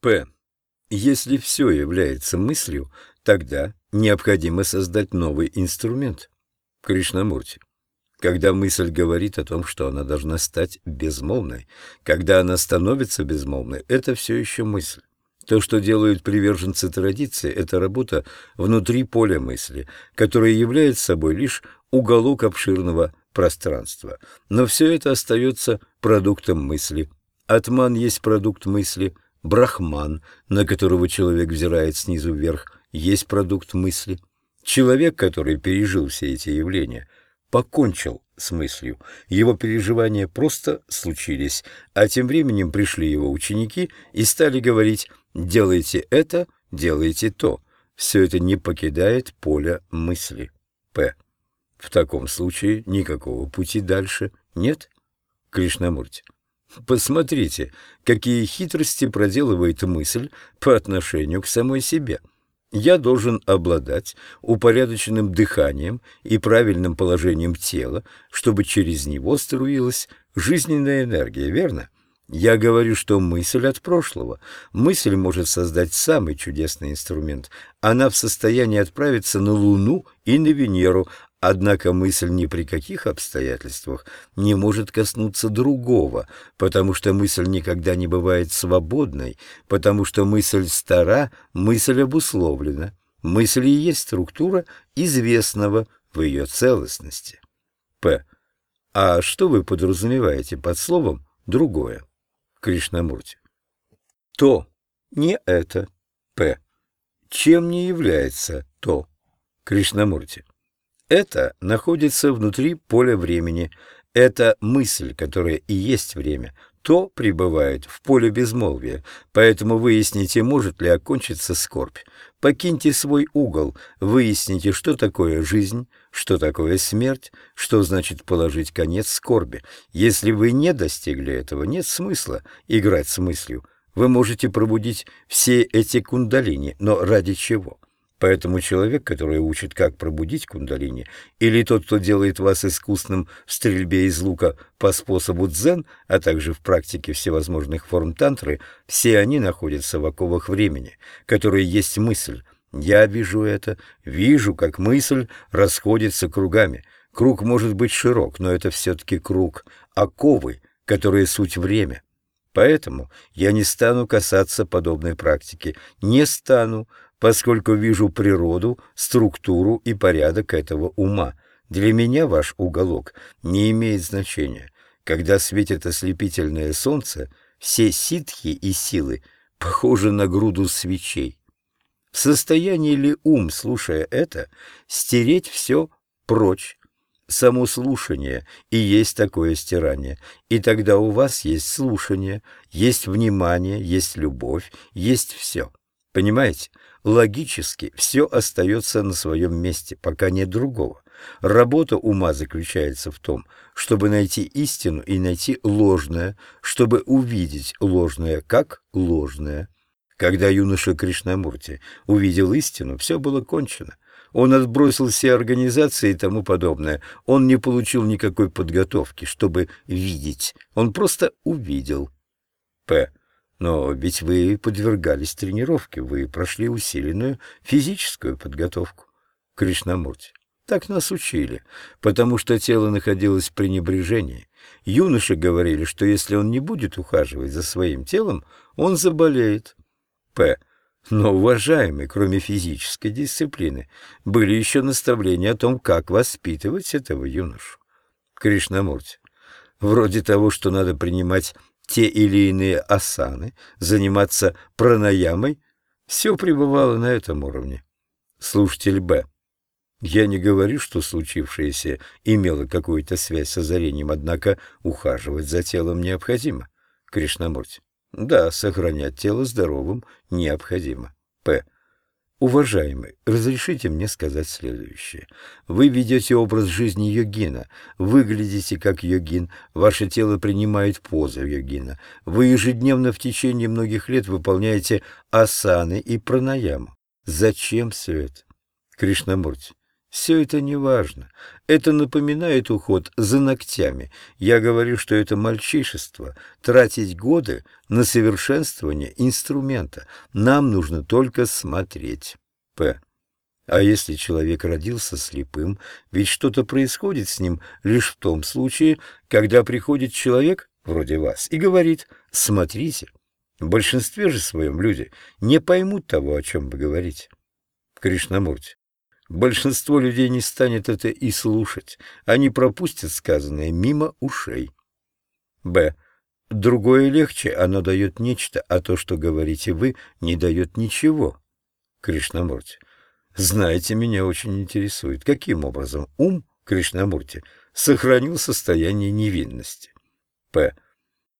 П. Если все является мыслью, тогда необходимо создать новый инструмент. Кришнамурти. Когда мысль говорит о том, что она должна стать безмолвной, когда она становится безмолвной, это все еще мысль. То, что делают приверженцы традиции, это работа внутри поля мысли, которая является собой лишь уголок обширного пространства. Но все это остается продуктом мысли. Атман есть продукт мысли, брахман, на которого человек взирает снизу вверх, есть продукт мысли. Человек, который пережил все эти явления – покончил с мыслью. Его переживания просто случились, а тем временем пришли его ученики и стали говорить «делайте это, делайте то». Все это не покидает поля мысли. П. В таком случае никакого пути дальше нет. Кришнамурти. Посмотрите, какие хитрости проделывает мысль по отношению к самой себе. Я должен обладать упорядоченным дыханием и правильным положением тела, чтобы через него струилась жизненная энергия, верно? Я говорю, что мысль от прошлого. Мысль может создать самый чудесный инструмент. Она в состоянии отправиться на Луну и на Венеру, Однако мысль ни при каких обстоятельствах не может коснуться другого, потому что мысль никогда не бывает свободной, потому что мысль стара, мысль обусловлена. Мысль и есть структура известного в ее целостности. П. А что вы подразумеваете под словом «другое»? Кришнамурти. То, не это. П. Чем не является то? Кришнамурти. Это находится внутри поля времени. Это мысль, которая и есть время. То пребывает в поле безмолвия. Поэтому выясните, может ли окончиться скорбь. Покиньте свой угол, выясните, что такое жизнь, что такое смерть, что значит положить конец скорби. Если вы не достигли этого, нет смысла играть с мыслью. Вы можете пробудить все эти кундалини, но ради чего? Поэтому человек, который учит, как пробудить кундалини, или тот, кто делает вас искусным в стрельбе из лука по способу дзен, а также в практике всевозможных форм тантры, все они находятся в оковах времени, которые есть мысль. Я вижу это, вижу, как мысль расходится кругами. Круг может быть широк, но это все-таки круг, оковы, которые суть время. Поэтому я не стану касаться подобной практики, не стану, поскольку вижу природу, структуру и порядок этого ума. Для меня ваш уголок не имеет значения. Когда светит ослепительное солнце, все ситхи и силы похожи на груду свечей. В состоянии ли ум, слушая это, стереть все прочь? Само слушание и есть такое стирание, и тогда у вас есть слушание, есть внимание, есть любовь, есть все. Понимаете? Логически все остается на своем месте, пока нет другого. Работа ума заключается в том, чтобы найти истину и найти ложное, чтобы увидеть ложное как ложное. Когда юноша Кришнамурти увидел истину, все было кончено. Он отбросил все организации и тому подобное. Он не получил никакой подготовки, чтобы видеть. Он просто увидел. П. Но ведь вы подвергались тренировке, вы прошли усиленную физическую подготовку. Кришнамурти. Так нас учили, потому что тело находилось в пренебрежении. Юноши говорили, что если он не будет ухаживать за своим телом, он заболеет. П. Но, уважаемый, кроме физической дисциплины, были еще наставления о том, как воспитывать этого юношу. Кришнамурти. Вроде того, что надо принимать те или иные асаны, заниматься пранаямой, все пребывало на этом уровне. Слушатель Б. Я не говорю, что случившееся имело какую-то связь с озарением, однако ухаживать за телом необходимо. Кришнамурти. Да, сохранять тело здоровым необходимо. П. Уважаемый, разрешите мне сказать следующее. Вы ведете образ жизни йогина, выглядите как йогин, ваше тело принимает позу йогина. Вы ежедневно в течение многих лет выполняете асаны и пранаяму. Зачем все это? Кришнамурти, Все это не важно. Это напоминает уход за ногтями. Я говорю, что это мальчишество — тратить годы на совершенствование инструмента. Нам нужно только смотреть. П. А если человек родился слепым, ведь что-то происходит с ним лишь в том случае, когда приходит человек, вроде вас, и говорит «смотрите». В большинстве же своем люди не поймут того, о чем вы говорите. Кришнамурти. Большинство людей не станет это и слушать. Они пропустят сказанное мимо ушей. Б. Другое легче, оно дает нечто, а то, что говорите вы, не дает ничего. Кришнамурти. Знаете, меня очень интересует, каким образом ум Кришнамурти сохранил состояние невинности. П.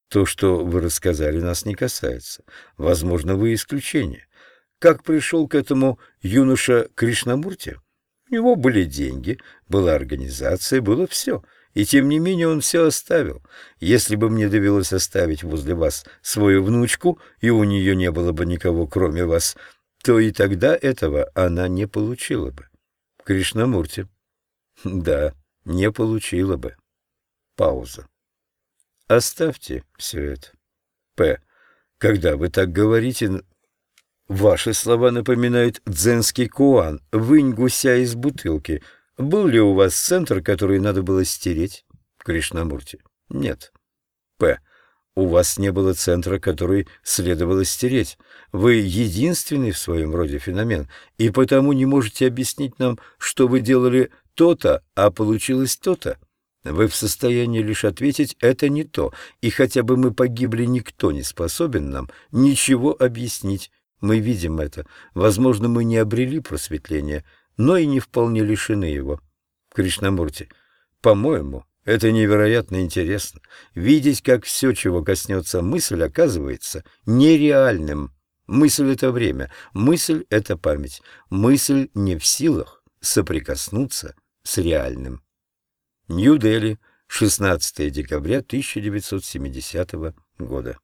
То, что вы рассказали, нас не касается. Возможно, вы исключение. Как пришел к этому юноша Кришнамурти? У него были деньги, была организация, было все. И тем не менее он все оставил. Если бы мне довелось оставить возле вас свою внучку, и у нее не было бы никого, кроме вас, то и тогда этого она не получила бы. Кришнамурти. Да, не получила бы. Пауза. Оставьте все это. П. Когда вы так говорите, Ваши слова напоминают дзенский куан, вынь гуся из бутылки. Был ли у вас центр, который надо было стереть? Кришнамурти. Нет. П. У вас не было центра, который следовало стереть. Вы единственный в своем роде феномен, и потому не можете объяснить нам, что вы делали то-то, а получилось то-то. Вы в состоянии лишь ответить «это не то», и хотя бы мы погибли, никто не способен нам ничего объяснить. Мы видим это. Возможно, мы не обрели просветление, но и не вполне лишены его. Кришнамурти, по-моему, это невероятно интересно. Видеть, как все, чего коснется мысль, оказывается нереальным. Мысль — это время, мысль — это память. Мысль не в силах соприкоснуться с реальным. Нью-Дели, 16 декабря 1970 года.